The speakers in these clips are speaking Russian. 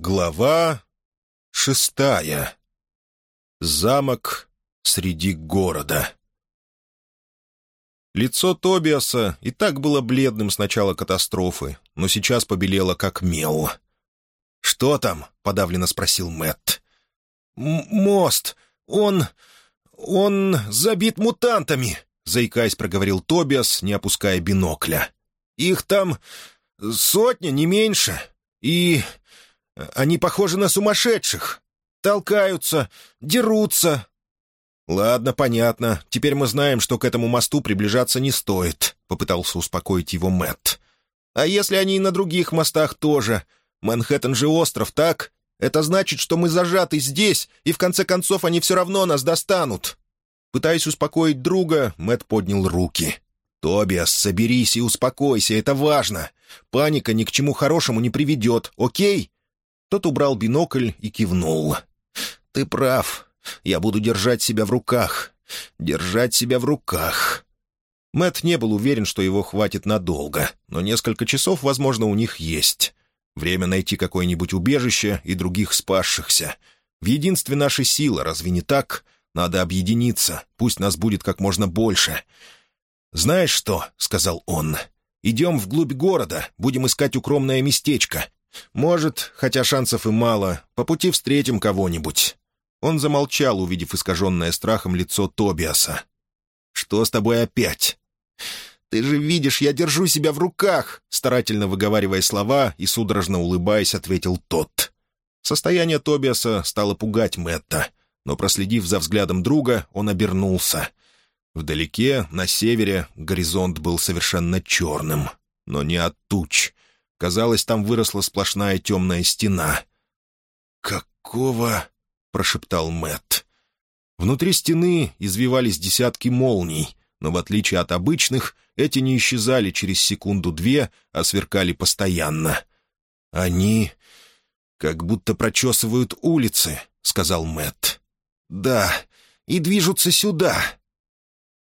Глава шестая. Замок среди города. Лицо Тобиаса и так было бледным с начала катастрофы, но сейчас побелело как мел. «Что там?» — подавленно спросил Мэтт. «Мост! Он... он забит мутантами!» — заикаясь, проговорил Тобиас, не опуская бинокля. «Их там сотня, не меньше. И они похожи на сумасшедших. Толкаются, дерутся». «Ладно, понятно. Теперь мы знаем, что к этому мосту приближаться не стоит», — попытался успокоить его Мэтт. «А если они и на других мостах тоже? Манхэттен же остров, так? Это значит, что мы зажаты здесь, и в конце концов они все равно нас достанут». Пытаясь успокоить друга, Мэтт поднял руки. «Тобиас, соберись и успокойся, это важно. Паника ни к чему хорошему не приведет, окей? Тот убрал бинокль и кивнул. «Ты прав. Я буду держать себя в руках. Держать себя в руках». Мэт не был уверен, что его хватит надолго, но несколько часов, возможно, у них есть. Время найти какое-нибудь убежище и других спасшихся. В единстве наша сила, разве не так? Надо объединиться, пусть нас будет как можно больше. «Знаешь что?» — сказал он. «Идем вглубь города, будем искать укромное местечко. Может, хотя шансов и мало, по пути встретим кого-нибудь». Он замолчал, увидев искаженное страхом лицо Тобиаса. «Что с тобой опять?» «Ты же видишь, я держу себя в руках!» Старательно выговаривая слова и судорожно улыбаясь, ответил тот. Состояние Тобиаса стало пугать Мэтта, но, проследив за взглядом друга, он обернулся. Вдалеке, на севере, горизонт был совершенно черным, но не от туч — Казалось, там выросла сплошная темная стена. «Какого?» — прошептал Мэт. Внутри стены извивались десятки молний, но в отличие от обычных, эти не исчезали через секунду-две, а сверкали постоянно. «Они как будто прочесывают улицы», — сказал Мэт. «Да, и движутся сюда».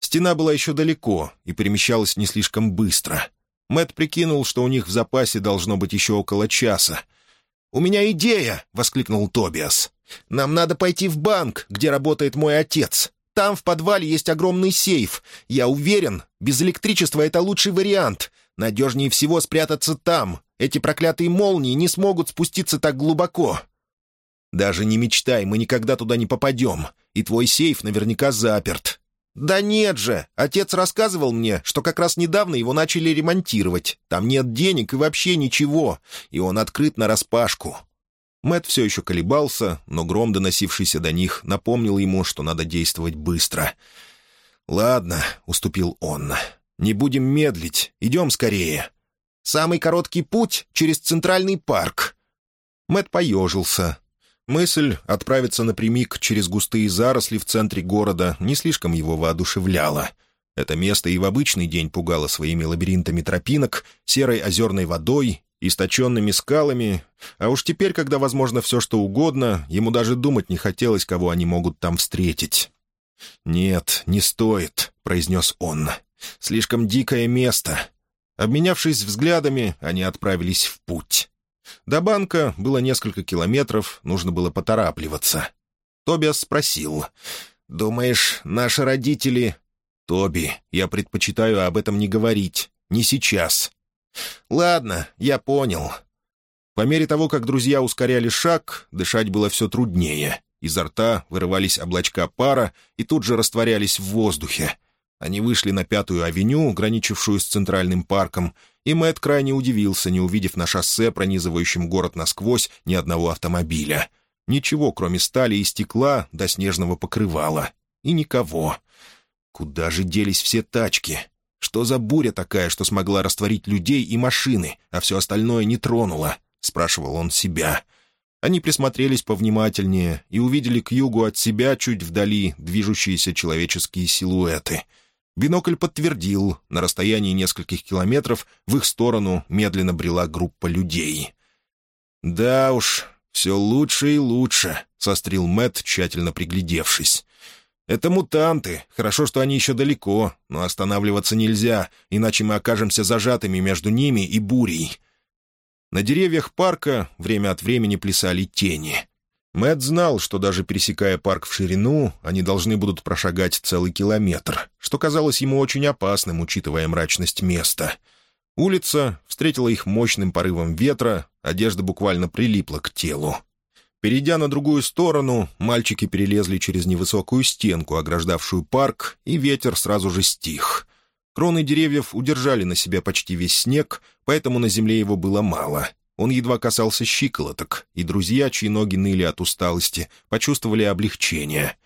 Стена была еще далеко и перемещалась не слишком быстро. Мэт прикинул, что у них в запасе должно быть еще около часа. «У меня идея!» — воскликнул Тобиас. «Нам надо пойти в банк, где работает мой отец. Там в подвале есть огромный сейф. Я уверен, без электричества это лучший вариант. Надежнее всего спрятаться там. Эти проклятые молнии не смогут спуститься так глубоко». «Даже не мечтай, мы никогда туда не попадем. И твой сейф наверняка заперт. «Да нет же! Отец рассказывал мне, что как раз недавно его начали ремонтировать. Там нет денег и вообще ничего, и он открыт нараспашку». Мэт все еще колебался, но гром, доносившийся до них, напомнил ему, что надо действовать быстро. «Ладно», — уступил он, — «не будем медлить, идем скорее». «Самый короткий путь через Центральный парк». Мэт поежился, Мысль отправиться напрямик через густые заросли в центре города не слишком его воодушевляла. Это место и в обычный день пугало своими лабиринтами тропинок, серой озерной водой, источенными скалами, а уж теперь, когда возможно все что угодно, ему даже думать не хотелось, кого они могут там встретить. «Нет, не стоит», — произнес он. «Слишком дикое место». Обменявшись взглядами, они отправились в путь. До банка было несколько километров, нужно было поторапливаться. Тобиас спросил. «Думаешь, наши родители...» «Тоби, я предпочитаю об этом не говорить. Не сейчас». «Ладно, я понял». По мере того, как друзья ускоряли шаг, дышать было все труднее. Изо рта вырывались облачка пара и тут же растворялись в воздухе. Они вышли на Пятую авеню, граничившую с Центральным парком, и Мэтт крайне удивился, не увидев на шоссе, пронизывающем город насквозь, ни одного автомобиля. Ничего, кроме стали и стекла до снежного покрывала. И никого. Куда же делись все тачки? Что за буря такая, что смогла растворить людей и машины, а все остальное не тронула? — спрашивал он себя. Они присмотрелись повнимательнее и увидели к югу от себя, чуть вдали, движущиеся человеческие силуэты — Бинокль подтвердил, на расстоянии нескольких километров в их сторону медленно брела группа людей. «Да уж, все лучше и лучше», — сострил Мэт, тщательно приглядевшись. «Это мутанты. Хорошо, что они еще далеко, но останавливаться нельзя, иначе мы окажемся зажатыми между ними и бурей». На деревьях парка время от времени плясали тени. Мэт знал, что даже пересекая парк в ширину, они должны будут прошагать целый километр, что казалось ему очень опасным, учитывая мрачность места. Улица встретила их мощным порывом ветра, одежда буквально прилипла к телу. Перейдя на другую сторону, мальчики перелезли через невысокую стенку, ограждавшую парк, и ветер сразу же стих. Кроны деревьев удержали на себя почти весь снег, поэтому на земле его было мало. Он едва касался щиколоток, и друзья, чьи ноги ныли от усталости, почувствовали облегчение.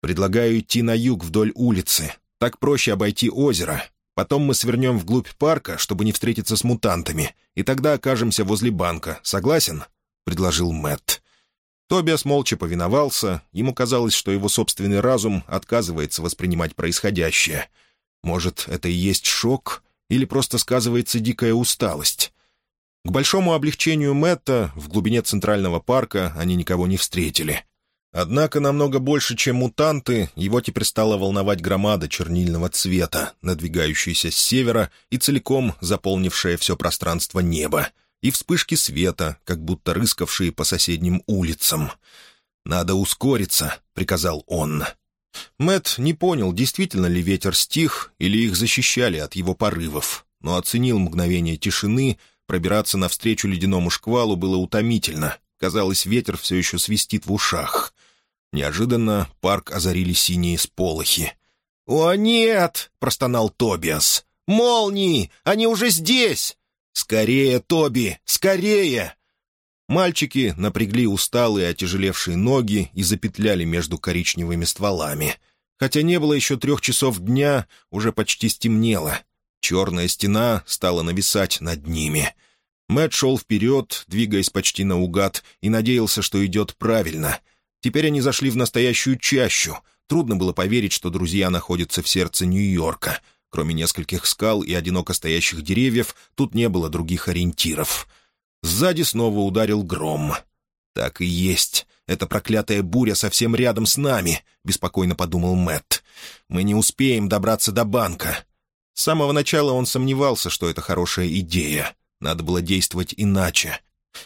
«Предлагаю идти на юг вдоль улицы. Так проще обойти озеро. Потом мы свернем вглубь парка, чтобы не встретиться с мутантами, и тогда окажемся возле банка. Согласен?» — предложил Мэтт. Тобиас молча повиновался, ему казалось, что его собственный разум отказывается воспринимать происходящее. Может, это и есть шок, или просто сказывается дикая усталость? К большому облегчению Мэтта в глубине Центрального парка они никого не встретили. Однако намного больше, чем мутанты, его теперь стала волновать громада чернильного цвета, надвигающаяся с севера и целиком заполнившая все пространство неба — и вспышки света, как будто рыскавшие по соседним улицам. «Надо ускориться», — приказал он. Мэт не понял, действительно ли ветер стих или их защищали от его порывов, но оценил мгновение тишины, пробираться навстречу ледяному шквалу было утомительно. Казалось, ветер все еще свистит в ушах. Неожиданно парк озарили синие сполохи. «О, нет!» — простонал Тобиас. «Молнии! Они уже здесь!» «Скорее, Тоби! Скорее!» Мальчики напрягли усталые, отяжелевшие ноги и запетляли между коричневыми стволами. Хотя не было еще трех часов дня, уже почти стемнело. Черная стена стала нависать над ними. Мэтт шел вперед, двигаясь почти наугад, и надеялся, что идет правильно. Теперь они зашли в настоящую чащу. Трудно было поверить, что друзья находятся в сердце Нью-Йорка — Кроме нескольких скал и одиноко стоящих деревьев, тут не было других ориентиров. Сзади снова ударил гром. «Так и есть. Эта проклятая буря совсем рядом с нами», — беспокойно подумал Мэтт. «Мы не успеем добраться до банка». С самого начала он сомневался, что это хорошая идея. Надо было действовать иначе.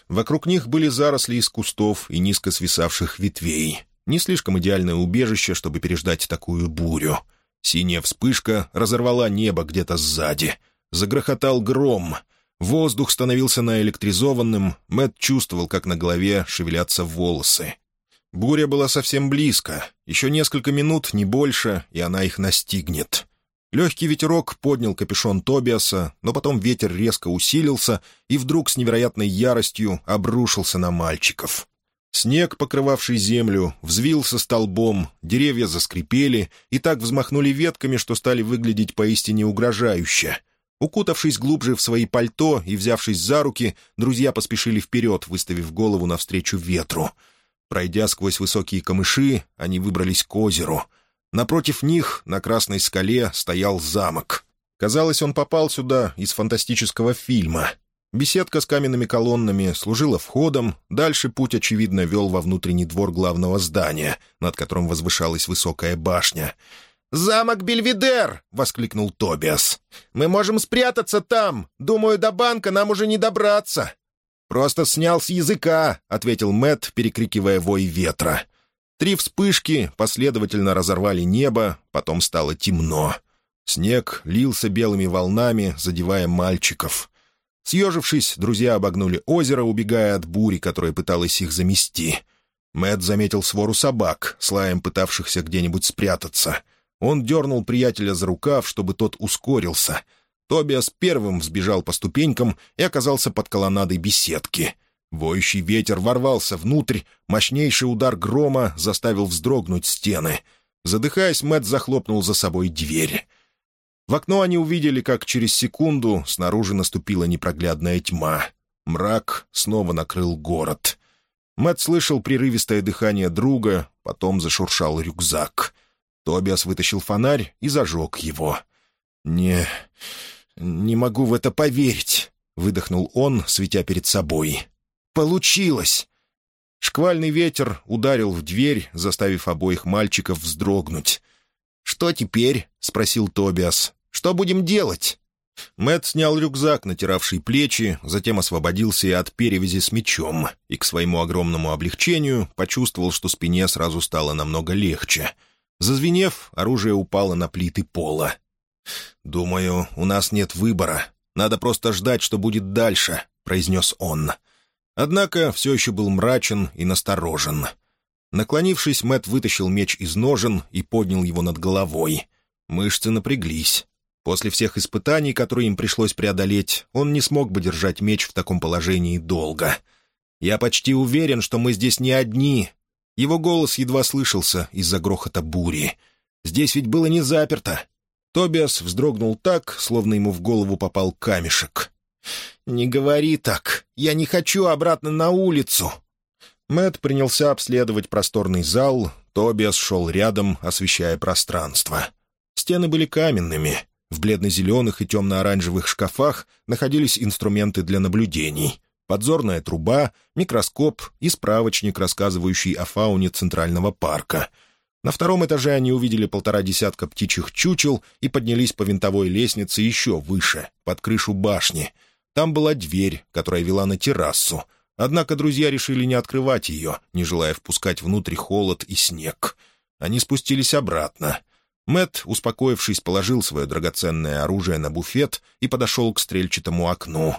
Вокруг них были заросли из кустов и низко свисавших ветвей. Не слишком идеальное убежище, чтобы переждать такую бурю. Синяя вспышка разорвала небо где-то сзади. Загрохотал гром. Воздух становился наэлектризованным. Мэт чувствовал, как на голове шевелятся волосы. Буря была совсем близко. Еще несколько минут, не больше, и она их настигнет. Легкий ветерок поднял капюшон Тобиаса, но потом ветер резко усилился и вдруг с невероятной яростью обрушился на мальчиков. Снег, покрывавший землю, взвился столбом, деревья заскрипели и так взмахнули ветками, что стали выглядеть поистине угрожающе. Укутавшись глубже в свои пальто и взявшись за руки, друзья поспешили вперед, выставив голову навстречу ветру. Пройдя сквозь высокие камыши, они выбрались к озеру. Напротив них, на красной скале, стоял замок. Казалось, он попал сюда из фантастического фильма — Беседка с каменными колоннами служила входом, дальше путь, очевидно, вел во внутренний двор главного здания, над которым возвышалась высокая башня. «Замок Бельведер!» — воскликнул Тобиас. «Мы можем спрятаться там. Думаю, до банка нам уже не добраться». «Просто снял с языка», — ответил Мэт, перекрикивая вой ветра. Три вспышки последовательно разорвали небо, потом стало темно. Снег лился белыми волнами, задевая мальчиков. Съежившись, друзья обогнули озеро, убегая от бури, которая пыталась их замести. Мэт заметил свору собак, слаем пытавшихся где-нибудь спрятаться. Он дернул приятеля за рукав, чтобы тот ускорился. Тобиас первым взбежал по ступенькам и оказался под колоннадой беседки. Воющий ветер ворвался внутрь, мощнейший удар грома заставил вздрогнуть стены. Задыхаясь, Мэт захлопнул за собой дверь. В окно они увидели, как через секунду снаружи наступила непроглядная тьма. Мрак снова накрыл город. Мэтт слышал прерывистое дыхание друга, потом зашуршал рюкзак. Тобиас вытащил фонарь и зажег его. «Не... не могу в это поверить», — выдохнул он, светя перед собой. «Получилось!» Шквальный ветер ударил в дверь, заставив обоих мальчиков вздрогнуть. «Что теперь?» — спросил Тобиас. Что будем делать?» Мэт снял рюкзак, натиравший плечи, затем освободился и от перевязи с мечом, и к своему огромному облегчению почувствовал, что спине сразу стало намного легче. Зазвенев, оружие упало на плиты пола. «Думаю, у нас нет выбора. Надо просто ждать, что будет дальше», — произнес он. Однако все еще был мрачен и насторожен. Наклонившись, Мэт вытащил меч из ножен и поднял его над головой. Мышцы напряглись. После всех испытаний, которые им пришлось преодолеть, он не смог бы держать меч в таком положении долго. «Я почти уверен, что мы здесь не одни». Его голос едва слышался из-за грохота бури. «Здесь ведь было не заперто». Тобиас вздрогнул так, словно ему в голову попал камешек. «Не говори так. Я не хочу обратно на улицу». Мэт принялся обследовать просторный зал, Тобиас шел рядом, освещая пространство. Стены были каменными, в бледно-зеленых и темно-оранжевых шкафах находились инструменты для наблюдений. Подзорная труба, микроскоп и справочник, рассказывающий о фауне Центрального парка. На втором этаже они увидели полтора десятка птичьих чучел и поднялись по винтовой лестнице еще выше, под крышу башни. Там была дверь, которая вела на террасу. Однако друзья решили не открывать ее, не желая впускать внутрь холод и снег. Они спустились обратно. Мэт, успокоившись, положил свое драгоценное оружие на буфет и подошел к стрельчатому окну.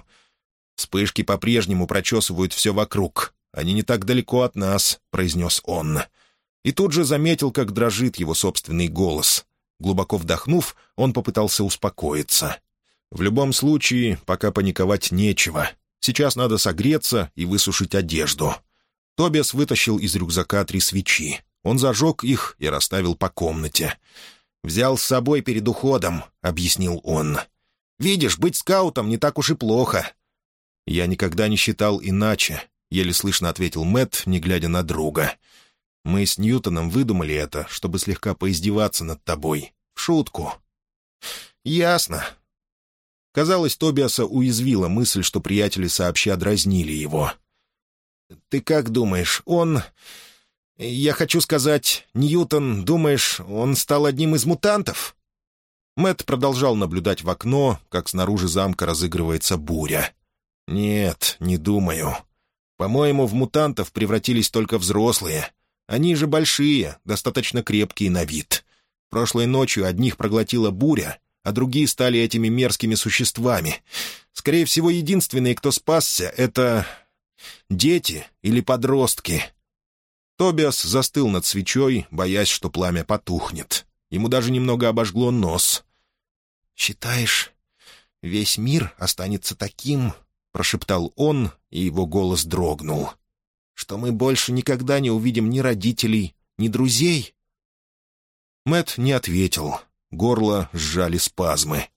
«Вспышки по-прежнему прочесывают все вокруг. Они не так далеко от нас», — произнес он. И тут же заметил, как дрожит его собственный голос. Глубоко вдохнув, он попытался успокоиться. «В любом случае, пока паниковать нечего. Сейчас надо согреться и высушить одежду». Тобиас вытащил из рюкзака три свечи. Он зажег их и расставил по комнате. «Взял с собой перед уходом», — объяснил он. «Видишь, быть скаутом не так уж и плохо». «Я никогда не считал иначе», — еле слышно ответил Мэтт, не глядя на друга. «Мы с Ньютоном выдумали это, чтобы слегка поиздеваться над тобой. В шутку». «Ясно». Казалось, Тобиаса уязвила мысль, что приятели сообща дразнили его. «Ты как думаешь, он...» «Я хочу сказать, Ньютон, думаешь, он стал одним из мутантов?» Мэт продолжал наблюдать в окно, как снаружи замка разыгрывается буря. «Нет, не думаю. По-моему, в мутантов превратились только взрослые. Они же большие, достаточно крепкие на вид. Прошлой ночью одних проглотила буря, а другие стали этими мерзкими существами. Скорее всего, единственные, кто спасся, — это дети или подростки». Тобиас застыл над свечой, боясь, что пламя потухнет. Ему даже немного обожгло нос. «Считаешь, весь мир останется таким?» — прошептал он, и его голос дрогнул. «Что мы больше никогда не увидим ни родителей, ни друзей?» Мэт не ответил. Горло сжали спазмы.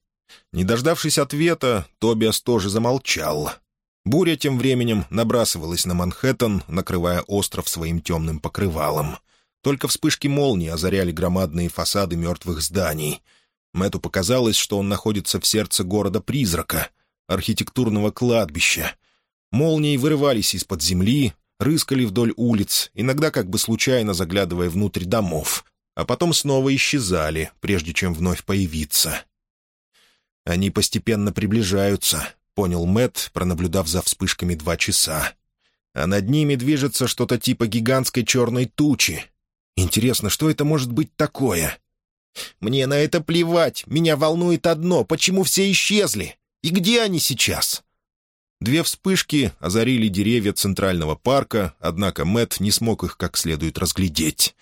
Не дождавшись ответа, Тобиас тоже замолчал. Буря тем временем набрасывалась на Манхэттен, накрывая остров своим темным покрывалом. Только вспышки молнии озаряли громадные фасады мертвых зданий. Мэту показалось, что он находится в сердце города-призрака, архитектурного кладбища. Молнии вырывались из-под земли, рыскали вдоль улиц, иногда как бы случайно заглядывая внутрь домов, а потом снова исчезали, прежде чем вновь появиться. Они постепенно приближаются, — понял Мэт, пронаблюдав за вспышками два часа. «А над ними движется что-то типа гигантской черной тучи. Интересно, что это может быть такое?» «Мне на это плевать. Меня волнует одно. Почему все исчезли? И где они сейчас?» Две вспышки озарили деревья Центрального парка, однако Мэт не смог их как следует разглядеть.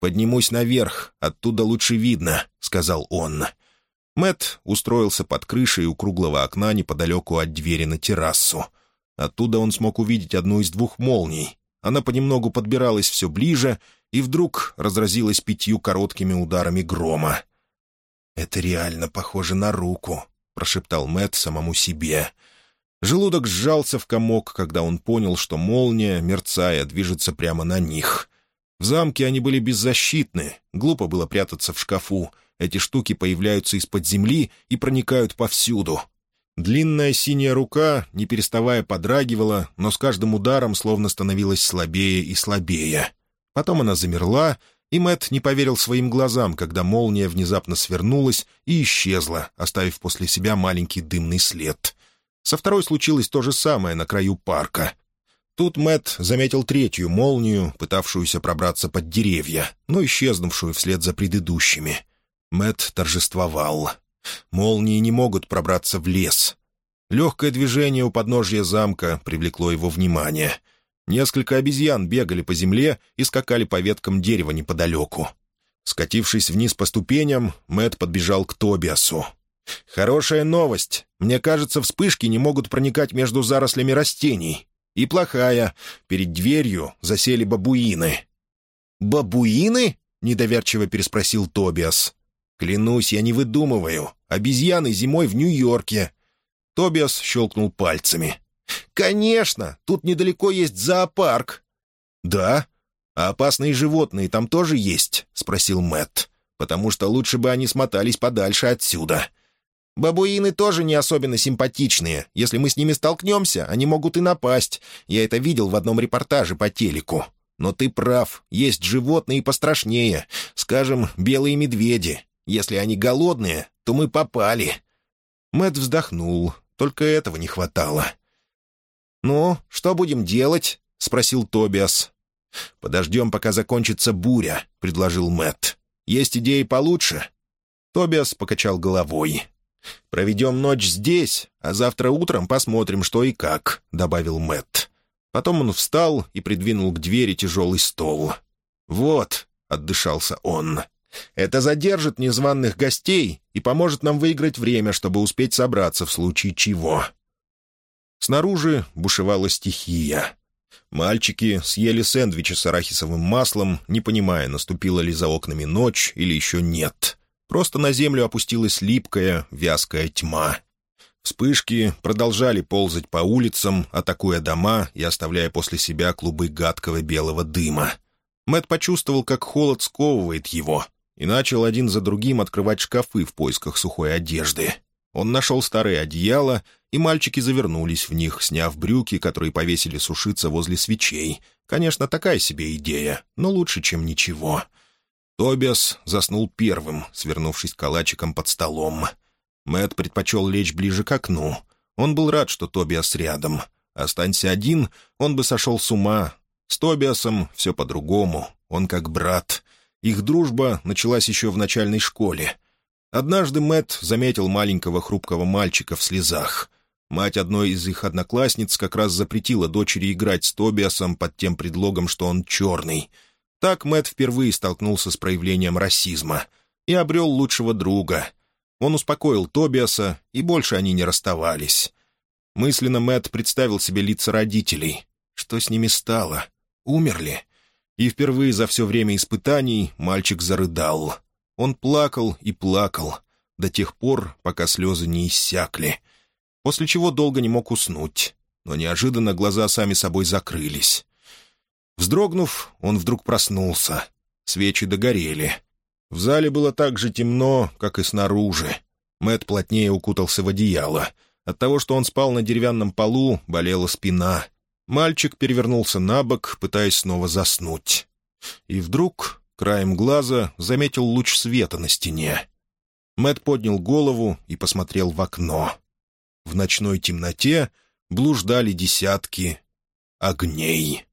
«Поднимусь наверх, оттуда лучше видно», — сказал он. Мэт устроился под крышей у круглого окна неподалеку от двери на террасу. Оттуда он смог увидеть одну из двух молний. Она понемногу подбиралась все ближе и вдруг разразилась пятью короткими ударами грома. «Это реально похоже на руку», — прошептал Мэт самому себе. Желудок сжался в комок, когда он понял, что молния, мерцая, движется прямо на них. В замке они были беззащитны, глупо было прятаться в шкафу — эти штуки появляются из-под земли и проникают повсюду. Длинная синяя рука, не переставая, подрагивала, но с каждым ударом словно становилась слабее и слабее. Потом она замерла, И Мэт не поверил своим глазам, когда молния внезапно свернулась и исчезла, оставив после себя маленький дымный след. Со второй случилось то же самое на краю парка. Тут Мэт заметил третью молнию, пытавшуюся пробраться под деревья, но исчезнувшую вслед за предыдущими. Мэт торжествовал. Молнии не могут пробраться в лес. Легкое движение у подножья замка привлекло его внимание — Несколько обезьян бегали по земле и скакали по веткам дерева неподалеку. Скатившись вниз по ступеням, Мэт подбежал к Тобиасу. «Хорошая новость. Мне кажется, вспышки не могут проникать между зарослями растений. И плохая. Перед дверью засели бабуины». «Бабуины?» — недоверчиво переспросил Тобиас. «Клянусь, я не выдумываю. Обезьяны зимой в Нью-Йорке». Тобиас щелкнул пальцами. «Конечно! Тут недалеко есть зоопарк». «Да? А опасные животные там тоже есть?» — спросил Мэтт. «Потому что лучше бы они смотались подальше отсюда». «Бабуины тоже не особенно симпатичные. Если мы с ними столкнемся, они могут и напасть. Я это видел в одном репортаже по телеку. Но ты прав, есть животные пострашнее. Скажем, белые медведи. Если они голодные, то мы попали». Мэт вздохнул. Только этого не хватало. «Ну, что будем делать?» — спросил Тобиас. «Подождем, пока закончится буря», — предложил Мэтт. «Есть идеи получше?» Тобиас покачал головой. «Проведем ночь здесь, а завтра утром посмотрим, что и как», — добавил Мэтт. Потом он встал и придвинул к двери тяжелый стол. «Вот», — отдышался он, — «это задержит незваных гостей и поможет нам выиграть время, чтобы успеть собраться в случае чего». Снаружи бушевала стихия. Мальчики съели сэндвичи с арахисовым маслом, не понимая, наступила ли за окнами ночь или еще нет. Просто на землю опустилась липкая, вязкая тьма. Вспышки продолжали ползать по улицам, атакуя дома и оставляя после себя клубы гадкого белого дыма. Мэт почувствовал, как холод сковывает его, и начал один за другим открывать шкафы в поисках сухой одежды. Он нашел старые одеяла, и мальчики завернулись в них, сняв брюки, которые повесили сушиться возле свечей. Конечно, такая себе идея, но лучше, чем ничего. Тобиас заснул первым, свернувшись калачиком под столом. Мэт предпочел лечь ближе к окну. Он был рад, что Тобиас рядом. Останься один, он бы сошел с ума. С Тобиасом все по-другому. Он как брат. Их дружба началась еще в начальной школе — Однажды Мэт заметил маленького хрупкого мальчика в слезах. Мать одной из их одноклассниц как раз запретила дочери играть с Тобиасом под тем предлогом, что он черный. Так Мэт впервые столкнулся с проявлением расизма и обрел лучшего друга. Он успокоил Тобиаса, и больше они не расставались. Мысленно Мэт представил себе лица родителей. Что с ними стало? Умерли? И впервые за все время испытаний мальчик зарыдал — он плакал и плакал до тех пор, пока слезы не иссякли, после чего долго не мог уснуть, но неожиданно глаза сами собой закрылись. Вздрогнув, он вдруг проснулся. Свечи догорели. В зале было так же темно, как и снаружи. Мэт плотнее укутался в одеяло. От того, что он спал на деревянном полу, болела спина. Мальчик перевернулся на бок, пытаясь снова заснуть. И вдруг краем глаза заметил луч света на стене. Мэт поднял голову и посмотрел в окно. В ночной темноте блуждали десятки огней.